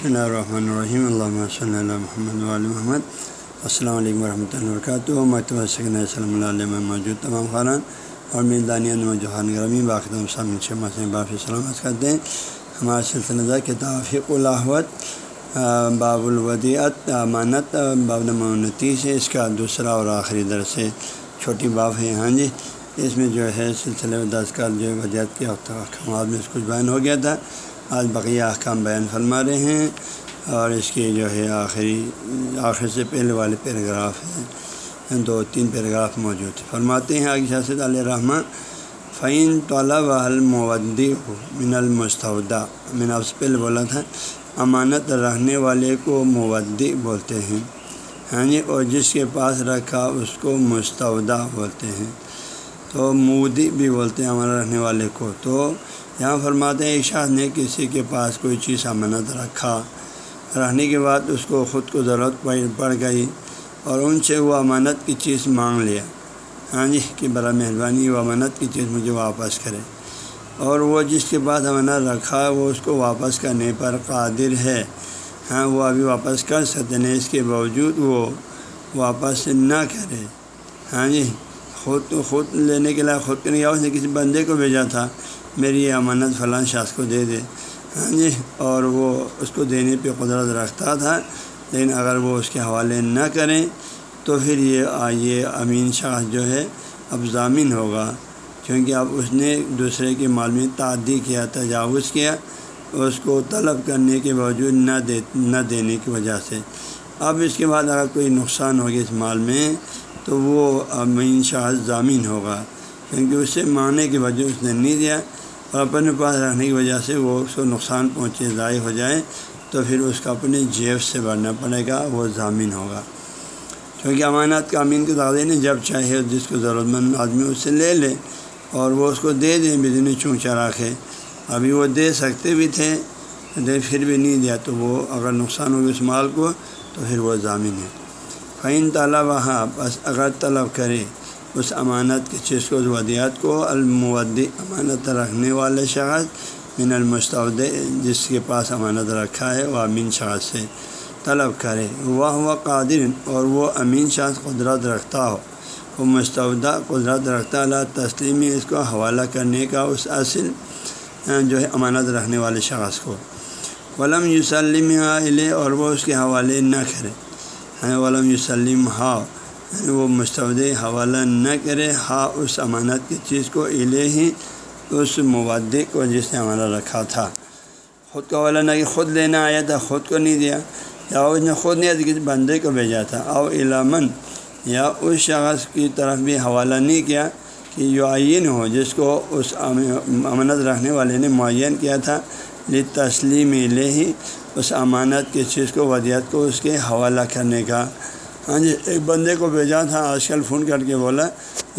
بسم اللہ الرحمن الرحیم اللہ صلی اللہ محمد علیہ محمد السلام علیکم ورحمۃ اللہ وبرکاتہ مکتبہ سکن صلی اللہ علیہ میں موجود تمام خاران اور میردانیہ نوجوان گرامی باقی سامنے چھ باقی سلامت کرتے ہیں ہمارے سلسلہ کتاب الحوت باب الودیعت امانت باب نمونتیس ہے اس کا دوسرا اور آخری درس چھوٹی باب ہے ہاں جی اس میں جو ہے سلسلے دس کا جو ودیعت کے احکامات میں کچھ بیان ہو گیا تھا۔ آج بقیہ احکام بیان فرما رہے ہیں اور اس کی جو ہے آخری، آخر سے پہلے والے پیراگراف ہیں۔ دو، تین پیراگراف موجود فرماتے ہیں آگے شاست علیہ رحمٰ فعین طلب المودی من المستودہ میں نے آپ سے پہلے بولا تھا، امانت رہنے والے کو مودی بولتے ہیں۔ ہاں جی اور جس کے پاس رکھا اس کو مستودہ بولتے ہیں۔ تو مودی بھی بولتے ہیں ہمارا رہنے والے کو۔ تو یہاں فرماتے ہیں اشاد نے کسی کے پاس کوئی چیز امانت رکھا۔ رہنے کے بعد اس کو خود کو ضرورت پڑ گئی اور ان سے وہ امانت کی چیز مانگ لیا۔ ہاں جی کہ برا مہربانی، وہ امانت کی چیز مجھے واپس کرے۔ اور وہ جس کے پاس امانت رکھا، وہ اس کو واپس کرنے پر قادر ہے۔ ہاں وہ ابھی واپس کر سکتے ہیں اس کے باوجود وہ واپس نہ کرے۔ ہاں جی۔ خود خود لینے کے لیے خود کے اس نے کسی بندے کو بھیجا تھا، میری یہ امانت فلاں شخص کو دے دے۔ ہاں جی اور وہ اس کو دینے پہ قدرت رکھتا تھا، لیکن اگر وہ اس کے حوالے نہ کریں تو پھر یہ یہ امین شخص جو ہے، اب ضامن ہوگا۔ کیونکہ اب اس نے دوسرے کے مال میں تعدی کیا، تجاوز کیا، اس کو طلب کرنے کے باوجود نہ دے، نہ دینے کی وجہ سے۔ اب اس کے بعد اگر کوئی نقصان ہوگا اس مال میں تو وہ امین شخص ضامین ہوگا، کیونکہ اس سے ماننے کی وجہ اس نے نہیں دیا اور اپنے پاس رہنے کی وجہ سے وہ اس کو نقصان پہنچے، ضائع ہو جائے، تو پھر اس کا اپنے جیب سے بھرنا پڑے گا، وہ ضامین ہوگا۔ کیونکہ امانات کا امین کے دعوے نے جب چاہے جس کو ضرورت مند آدمی اس سے لے لے اور وہ اس کو دے دیں بجلی چونچا چراخے ابھی وہ دے سکتے بھی تھے، دے پھر بھی نہیں دیا، تو وہ اگر نقصان ہوگا اس مال کو، تو پھر وہ ضامین ہے۔ فعین طلب بس اگر طلب کرے، اس امانت کی چیز کو ودیات کو، المودی، امانت رکھنے والے شخص، من المستعد جس کے پاس امانت رکھا ہے، وہ امین شخص سے طلب کرے۔ وہ وہ قادر، اور وہ امین شخص قدرت رکھتا ہو۔ وہ مستعودہ قدرت رکھتا اللہ تسلیمی، اس کو حوالہ کرنے کا اس اصل جو ہے امانت رکھنے والے شخص کو۔ ولم یوسلم علیہ اور وہ اس کے حوالے نہ کرے۔ ولم یوسلم ہاؤ یعنی وہ مستعد حوالہ نہ کرے ہاں اس امانت کی چیز کو الے ہی اس مبادے کو جس نے ہمارا رکھا تھا۔ خود کا حوالہ نہ کہ خود لینا آیا تھا، خود کو نہیں دیا۔ یا اس نے خود نہیں کسی بندے کو بھیجا تھا۔ او علامن، یا اس شخص کی طرف بھی حوالہ نہیں کیا کہ جو آئین ہو، جس کو اس امانت رکھنے والے نے معین کیا تھا۔ لی تسلیم لے ہی اس امانت کی چیز کو ودیت کو اس کے حوالہ کرنے کا۔ ہاں جی ایک بندے کو بھیجا تھا، آج کل فون کر کے بولا،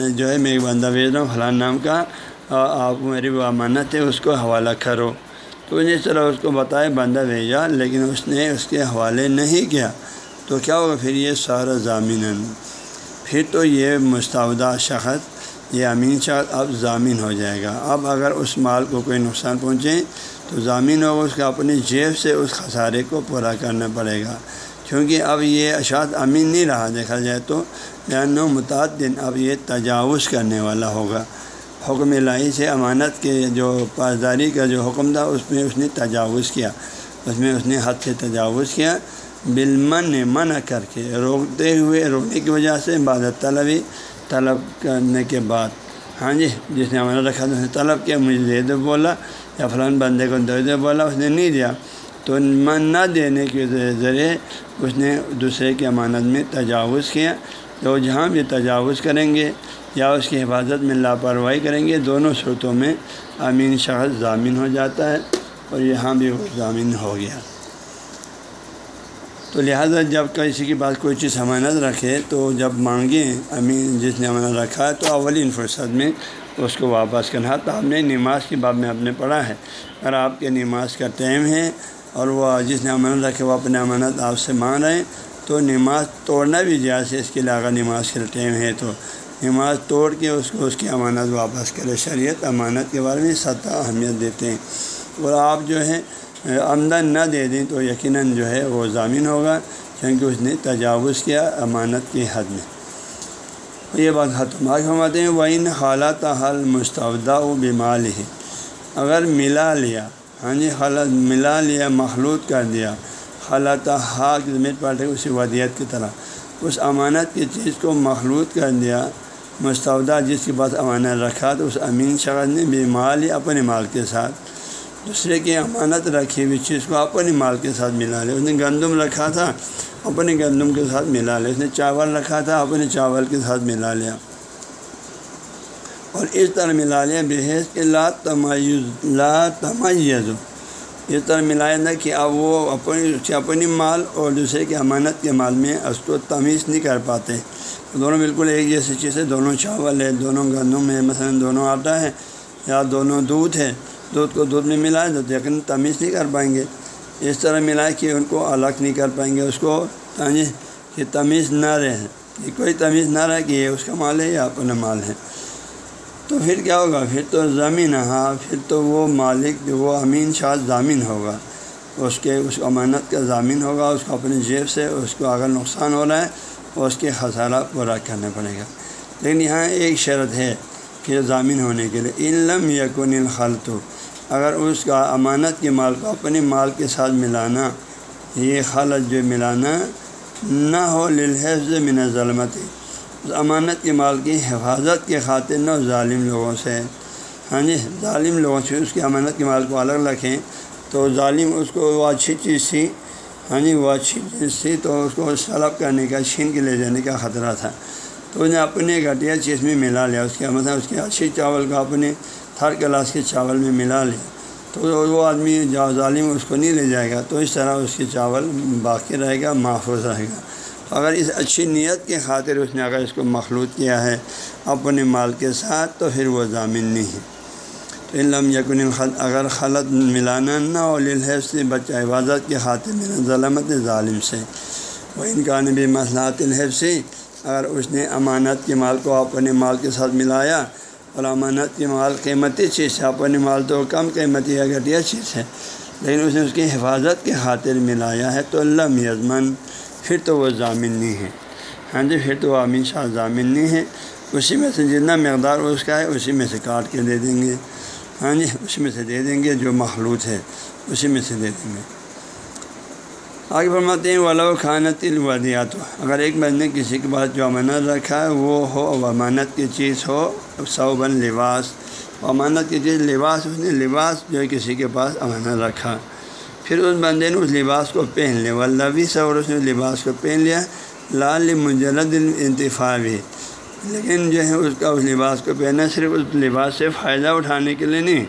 جو ہے، میں ایک بندہ بھیج رہا ہوں فلاں نام کا آپ میری وہ امانت ہے، اس کو حوالہ کرو۔ تو جس طرح اس کو بتائے، بندہ بھیجا، لیکن اس نے اس کے حوالے نہیں کیا۔ تو کیا ہوگا پھر؟ یہ سارا ضامین پھر تو یہ مستعودہ شخص، یہ امین شخص اب ضامین ہو جائے گا۔ اب اگر اس مال کو کوئی نقصان پہنچے تو ضامین ہوگا اس کا اپنی جیب سے اس خسارے کو پورا کرنا پڑے گا۔ کیونکہ اب یہ اشاعت امین نہیں رہا، دیکھا جائے تو بیان متعدد اب یہ تجاوز کرنے والا ہوگا۔ حکم الہی سے امانت کے جو پاسداری کا جو حکم تھا، اس میں اس نے تجاوز کیا۔ اس میں اس نے حد سے تجاوز کیا۔ بالمن منع کر کے، روکتے ہوئے، روکنے کی وجہ سے عبادت طلبی، طلب کرنے کے بعد۔ ہاں جی جس نے امانت رکھا تھا اس نے طلب کیا، مجھے دے دو بولا، یا فلاں بندے کو دے دے بولا، اس نے نہیں دیا۔ تو من نہ دینے کے ذریعے اس نے دوسرے کی امانت میں تجاوز کیا۔ تو جہاں بھی تجاوز کریں گے یا اس کی حفاظت میں لاپرواہی کریں گے، دونوں صورتوں میں امین شخص ضامین ہو جاتا ہے اور یہاں بھی وہ ضامین ہو گیا۔ تو لہٰذا جب کسی کے پاس کوئی چیز امانت رکھے تو جب مانگیں، امین جس نے امانت رکھا ہے، تو اولین فرصت میں اس کو واپس کرنا تو آپ نے نماز کی باب میں آپ نے پڑھا ہے۔ اگر آپ کے نماز کا ٹائم ہے اور وہ جس نے امانت رکھے وہ اپنے امانت آپ سے مان رہے ہیں۔ تو نماز توڑنا بھی جائز ہے، اس کے لیے اگر نماز کے ٹائم ہے تو۔ نماز توڑ کے اس کو، اس کی امانت واپس کرے۔ شریعت امانت کے بارے میں سطح اہمیت دیتے ہیں۔ اور آپ جو ہے آمدن نہ دے دیں تو یقیناً جو ہے وہ ضامین ہوگا، کیونکہ اس نے تجاوز کیا امانت کی حد میں۔ یہ بات ختم آج فرماتے ہیں وہ ان حالات حل مستعودہ و بیمال ہی اگر ملا لیا ہاں جی حالت ملا لیا، مخلوط کر دیا حالات حاق ضمیر پاٹے اسی ودیت کی طرح۔ اس امانت کی چیز کو مخلوط کر دیا مستعودہ جس کے پاس امانت رکھا، تو اس امین شخص نے بھی مال اپنے مال کے ساتھ دوسرے کی امانت رکھی ہوئی چیز کو اپنے مال کے ساتھ ملا لیا اس نے گندم رکھا تھا اپنے گندم کے ساتھ ملا لیا اس نے چاول رکھا تھا اپنے چاول کے ساتھ ملا لیا اور اس طرح ملا لیا بحیث کہ لا تمیز لا تمیز۔ اس طرح ملایا نہ کہ اب وہ اپنی اپنی مال اور دوسرے کی امانت کے مال میں اس کو تمیز نہیں کر پاتے۔ دونوں بالکل ایک جیسی چیز ہے۔ دونوں چاول ہے دونوں گندم ہے مثلا دونوں آٹا ہے یا دونوں دودھ ہے دودھ کو دودھ میں ملائے تو یقین تمیز نہیں کر پائیں گے۔ اس طرح ملائے کہ ان کو الگ نہیں کر پائیں گے، اس کو کہ تمیز نہ رہے۔ کہ کوئی تمیز نہ رہے کہ یہ اس کا مال ہے یا اپنا مال ہے۔ تو پھر کیا ہوگا؟ پھر تو زمین ہاں پھر تو وہ مالک، وہ امین شاہ ضامین ہوگا۔ اس کے، اس امانت کا ضامین ہوگا، اس کو اپنی جیب سے، اس کو اگر نقصان ہو رہا ہے، اس کے خسارہ پورا کرنا پڑے گا۔ لیکن یہاں ایک شرط ہے کہ ضامین ہونے کے لیے۔ علم یقن الخلط اگر اس کا امانت کے مال کو اپنے مال کے ساتھ ملانا، یہ خالت جو ملانا نہ ہو، للحفظ من ظلمت اس امانت کے مال کی حفاظت کے خاطر نہ ظالم لوگوں سے۔ ہاں جی ظالم لوگوں سے اس کی امانت کے مال کو الگ رکھیں تو ظالم اس کو وہ اچھی چیز سی ہاں جی وہ اچھی چیز تھی تو اس کو سلب کرنے کا، چھین کے لے جانے کا خطرہ تھا۔ تو انہیں اپنے گھٹیا چیز میں ملا لیا۔ اس کے مطلب اس کے اچھی چاول کا اپنے ہر کلاس کے چاول میں ملا لیا تو وہ آدمی جو ظالم اس کو نہیں لے جائے گا، تو اس طرح اس کے چاول باقی رہے گا، محفوظ رہے گا۔ اگر اس اچھی نیت کے خاطر اس نے اگر اس کو مخلوط کیا ہے اپنے مال کے ساتھ، تو پھر وہ ضامن نہیں ہے۔ تو علم یقن خط اگر خلط ملانا نہ ہو للحف سے بچہ حفاظت کے خاطر میں ظلمت ظالم سے۔ وہ ان کا نبی الحف سے، اگر اس نے امانت کے مال کو اپنے مال کے ساتھ ملایا اور امانت کی مال قیمتی چیز ہے اپنے مال تو کم قیمتی یا گھٹیا چیز ہے۔ لیکن اس نے اس کی حفاظت کی خاطر ملایا ہے تو اللہ میزمن پھر تو وہ ضامن نہیں ہے۔ ہاں جی پھر تو وہ امین شاہ ضامن نہیں ہے۔ اسی میں سے جتنا مقدار اس کا ہے، اسی میں سے کاٹ کے دے دیں گے۔ ہاں جی اسی میں سے دے دیں گے جو مخلوط ہے، اسی میں سے دے دیں گے۔ آگے فرماتے ہیں والا خانت الودیات اگر ایک بندے کسی کے پاس جو امانت رکھا ہے، وہ ہو امانت کی چیز ہو صوباً لباس۔ امانت کی چیز لباس اس نے لباس جو ہے کسی کے پاس امانت رکھا۔ پھر اس بندے نے اس لباس کو پہن لیا۔ ولبی سے اور اس نے لباس کو پہن لیا۔ لال مجرد انتفاعی لیکن جو ہے، اس کا اس لباس کو پہنا صرف اس لباس سے فائدہ اٹھانے کے لیے نہیں،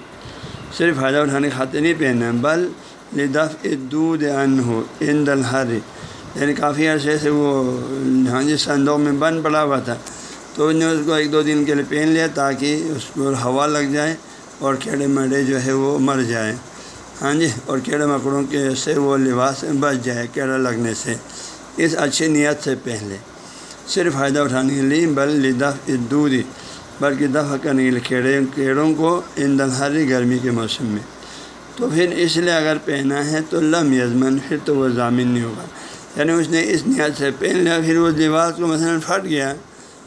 صرف فائدہ اٹھانے کے خاطر نہیں پہنا بل لدف دودھ ان ہو ان دلہر یعنی کافی عرصے سے وہ ہاں جی سندوں میں بند پڑا ہوا تھا۔ تو انہوں نے اس کو ایک دو دن کے لیے پہن لیا تاکہ اس کو ہوا لگ جائے اور کیڑے مڑے جو ہے وہ مر جائیں۔ ہاں جی اور کیڑے مکڑوں کے سے وہ لباس بچ جائے کیڑا لگنے سے۔ اس اچھی نیت سے پہلے صرف فائدہ اٹھانے کے لیے، بل لدف دودھ بلکہ دفع کرنے کے لیے کیڑے، کیڑوں کو ان دلہری گرمی کے موسم میں۔ تو پھر اس لیے اگر پہنا ہے تو لم یزمن، پھر تو وہ ضامن نہیں ہوگا۔ یعنی اس نے اس نیت سے پہن لیا، پھر وہ لباس کو مثلاً پھٹ گیا،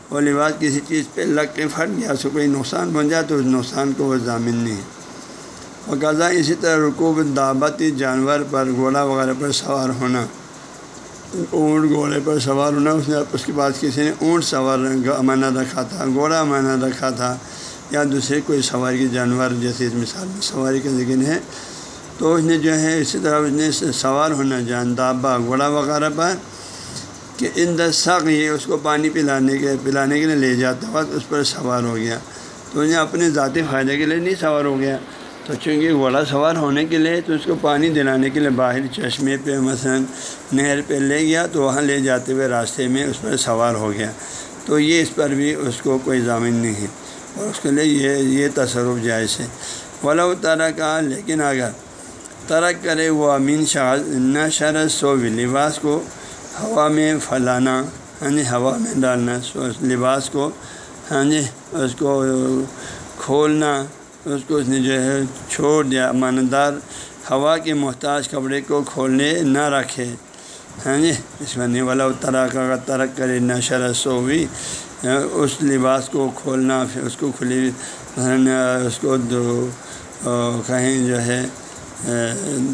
وہ لباس کسی چیز پہ لگ کے پھٹ گیا، اس کو کوئی نقصان پہنچ جائے تو اس نقصان کو وہ ضامن نہیں۔ ہے اور قضا اسی طرح رکوب دعوتی جانور پر گھوڑا وغیرہ پر سوار ہونا۔ اونٹ گھوڑے پر سوار ہونا، اس نے اس کے پاس کسی نے اونٹ سوار امانہ رکھا تھا، گھوڑا امانہ رکھا تھا۔ یا دوسرے کوئی سواری کے جانور جیسے اس مثال میں سواری کا ذکر ہے تو اس نے جو ہے اسی طرح اس نے سوار ہونا جان دابا، گھوڑا وغیرہ پر کہ ان دس دسق یہ اس کو پانی پلانے کے پلانے کے لیے لے جاتا وقت اس پر سوار ہو گیا۔ تو انہیں اپنے ذاتی فائدے کے لیے نہیں سوار ہو گیا۔ تو چونکہ گھوڑا سوار ہونے کے لیے تو اس کو پانی دلانے کے لیے باہر چشمے پہ مثلاً نہر پہ لے گیا تو وہاں لے جاتے ہوئے راستے میں اس پر سوار ہو گیا۔ تو یہ اس پر بھی اس کو کوئی ضامن نہیں ہے۔ اس کے لیے یہ یہ تصرف جائز ہے۔ ولا طرح کا لیکن اگر ترک کرے وہ امین شاہ نہ شرط سو لباس کو ہوا میں پھیلانا ہاں جی ہوا میں ڈالنا لباس کو ہاں جی اس کو کھولنا، اس کو اس نے جو ہے چھوڑ دیا امانتدار ہوا کے محتاج کپڑے کو کھولنے نہ رکھے۔ ہاں جی اس میں نہیں والا طرح کا ترک کرے، نہ شرح ہوئی اس لباس کو کھولنا، پھر اس کو کھلی اس کو دو کہیں جو ہے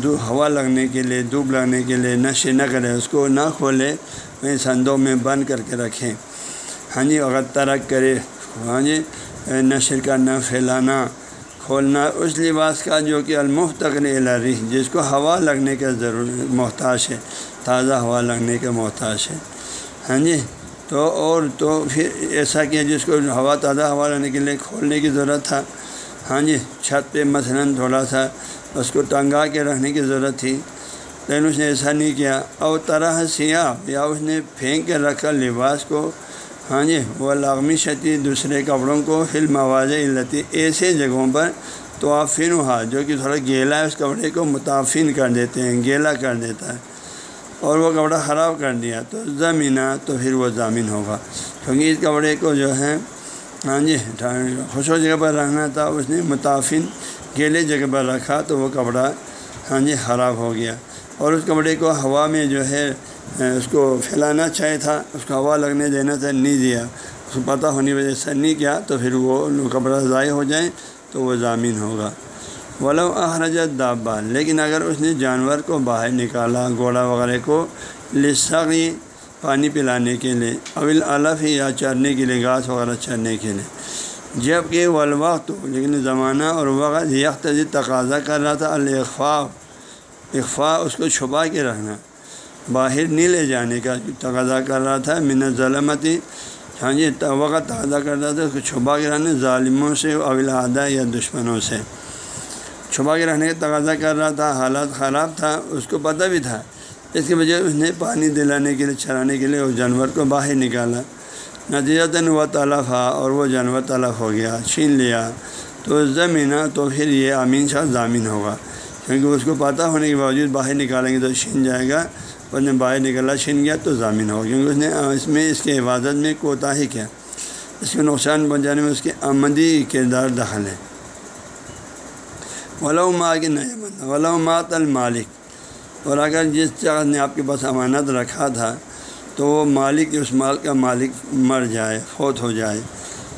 دو، ہوا لگنے کے لیے، دھوپ لگنے کے لیے نشے نہ کرے اس کو نہ کھولے وہیں سندوں میں بند کر کے رکھیں۔ ہاں جی اگر ترک کرے۔ ہاں جی نشر کا نہ پھیلانا، کھولنا۔ اس لباس کا جو کہ المحتقن الری جس کو ہوا لگنے کا ضرور محتاج ہے، تازہ ہوا لگنے کا محتاج ہے۔ ہاں جی تو اور تو پھر ایسا کیا جس کو ہوا تازہ ہوا لگنے کے لیے کھولنے کی ضرورت تھا۔ ہاں جی چھت پہ مثلاً تھوڑا سا اس کو ٹنگا کے رکھنے کی ضرورت تھی۔ لیکن اس نے ایسا نہیں کیا۔ اور طرح سیاہ، یا اس نے پھینک کے رکھا لباس کو۔ ہاں جی وہ لاغمی شتی دوسرے کپڑوں کو فلم آواز علتی ایسے جگہوں پر تو آپ پھر وہاں جو کہ تھوڑا گیلا ہے، اس کپڑے کو متافن کر دیتے ہیں، گیلا کر دیتا ہے۔ اور وہ کپڑا خراب کر دیا تو زمینہ تو پھر وہ ضامین ہوگا۔ کیونکہ اس کپڑے کو جو ہے ہاں جی خوش جگہ پر رہنا تھا، اس نے متافن گیلے جگہ پر رکھا تو وہ کپڑا ہاں جی خراب ہو گیا۔ اور اس کپڑے کو ہوا میں جو ہے، اس کو پھیلانا چاہے تھا، اس کو ہوا لگنے دینا تھا، نہیں دیا۔ اس کو پتہ ہونے وجہ سے نہیں کیا، تو پھر وہ کپڑا ضائع ہو جائیں تو وہ ضامین ہوگا۔ ولو احرجت دابا لیکن اگر اس نے جانور کو باہر نکالا، گھوڑا وغیرہ کو لساغی پانی پلانے کے لیے اول الف یا چرنے کے لیے، گھاس وغیرہ چرنے کے لیے۔ جبکہ والوقت، لیکن زمانہ اور وقت یکت تقاضا کر رہا تھا الخوا اخفا اس کو چھپا کے رکھنا، باہر نہیں لے جانے کا تقاضا کر رہا تھا، من ظلمتی ہاں جی وقت تقاضا کر رہا تھا، اس کو چھپا کے رہنا ظالموں سے اول ادا یا دشمنوں سے۔ چھپا کے رہنے کا تقاضا کر رہا تھا، حالات خراب تھا، اس کو پتہ بھی تھا۔ اس کی وجہ اس نے پانی دلانے کے لیے، چرانے کے لیے اس جانور کو باہر نکالا۔ نتیجہ وہ تلف آ اور وہ جانور تلف ہو گیا، چھین لیا۔ تو زمینہ تو پھر یہ امین شاہ ضامین ہوگا۔ کیونکہ اس کو پتہ ہونے کے باوجود باہر نکالیں گے تو چھین جائے گا اس نے باہر نکالا، چھین گیا تو ضامین ہوگا۔ کیونکہ اس نے، اس میں، اس کے حفاظت میں کوتا ہی کیا۔ اس کو نقصان پہنچانے میں اس کے آمدی کردار دخل ہے۔ ولا کے نئے بندہ ولا مات المالک اور اگر جس جگہ نے آپ کے پاس امانت رکھا تھا، تو وہ مالک اس مال کا مالک مر جائے، فوت ہو جائے۔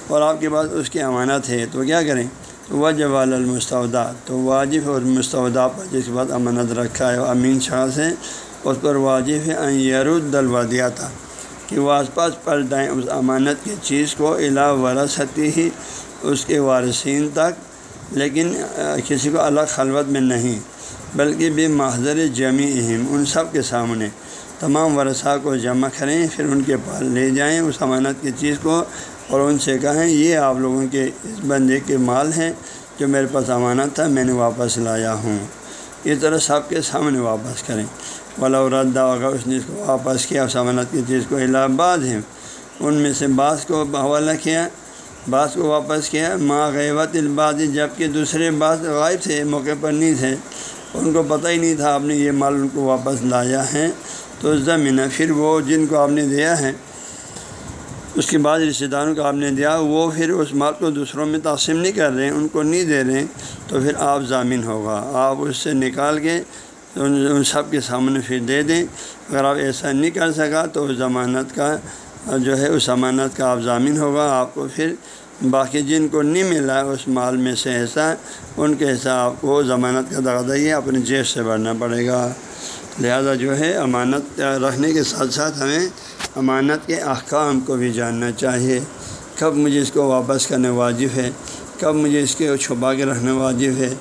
اور آپ کے پاس اس کی امانت ہے تو کیا کریں؟ تو وہ جوال تو واجب اور مستودہ پر جس کے بعد امانت رکھا ہے امین شاہ سے، اس پر واجب ہے یرود الودیہ تھا کہ وہ آس پاس پل اس امانت کی چیز کو الا ورثتی ہی اس کے وارثین تک۔ لیکن کسی کو الگ خلوت میں نہیں، بلکہ بے محضر جمی اہم ان سب کے سامنے۔ تمام ورثہ کو جمع کریں، پھر ان کے پاس لے جائیں اس امانت کی چیز کو اور ان سے کہیں، یہ آپ لوگوں کے اس بندے کے مال ہیں جو میرے پاس امانت تھا، میں نے واپس لایا ہوں۔ اس طرح سب کے سامنے واپس کریں۔ ولا ردا اگر اس نے اس کو واپس کیا، اس امانت کی چیز کو الہ آباد ہیں۔ ان میں سے بعض کو حوالہ کیا بعض کو واپس کیا ماں غیبت الباز جبکہ دوسرے بعض غائب تھے، موقع پر نہیں تھے۔ ان کو پتہ ہی نہیں تھا، آپ نے یہ مال ان کو واپس لایا ہے۔ تو زمین پھر وہ جن کو آپ نے دیا ہے، اس کے بعد رشتہ داروں کو آپ نے دیا، وہ پھر اس مال کو دوسروں میں تقسیم نہیں کر رہے ہیں ان کو نہیں دے رہے۔ ہیں تو پھر آپ ضامین ہوگا۔ آپ اس سے نکال کے ان سب کے سامنے پھر دے دیں۔ اگر آپ ایسا نہیں کر سکا تو ضمانت کا جو ہے اس امانت کا آپ ضامین ہوگا، آپ کو پھر باقی جن کو نہیں ملا اس مال میں سے ایسا ان کے حصہ آپ کو ضمانت کا دغا ہی اپنی جیب سے بھرنا پڑے گا۔ لہذا جو ہے امانت رکھنے کے ساتھ ساتھ ہمیں امانت کے احکام کو بھی جاننا چاہیے۔ کب مجھے اس کو واپس کرنے واجب ہے؟ کب مجھے اس کے چھپا کے رکھنا واجب ہے؟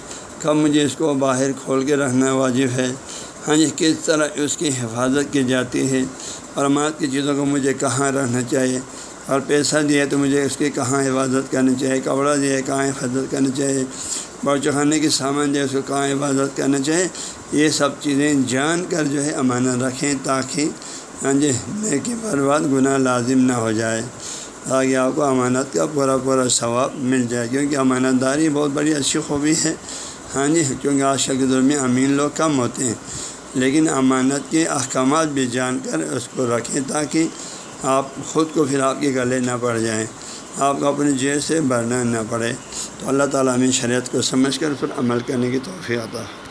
کب مجھے اس کو باہر کھول کے رکھنا واجب ہے؟ ہاں جی کس طرح اس کی حفاظت کی جاتی ہے؟ اور امانت کی چیزوں کو مجھے کہاں رہنا چاہیے؟ اور پیسہ دیا تو مجھے اس کی کہاں حفاظت کرنی چاہیے؟ کپڑا دیا کہاں حفاظت کرنی چاہیے؟ چکھانے کی سامان دیا اس کو کہاں حفاظت کرنا چاہیے؟ یہ سب چیزیں جان کر جو ہے امانت رکھیں تاکہ ہاں جی نیکی برباد، گناہ لازم نہ ہو جائے۔ تاکہ آپ کو امانت کا پورا پورا ثواب مل جائے۔ کیونکہ امانت داری بہت بڑی اچھی خوبی ہے۔ ہاں جی کیونکہ آج کل کے دور میں امین لوگ کم ہوتے ہیں۔ لیکن امانت کے احکامات بھی جان کر اس کو رکھیں تاکہ آپ خود کو پھر آپ کے گلے نہ پڑ جائیں، آپ کو اپنی جیل سے بھرنا نہ پڑے۔ تو اللہ تعالیٰ ہمیں شریعت کو سمجھ کر پھر عمل کرنے کی توفیع آتا ہے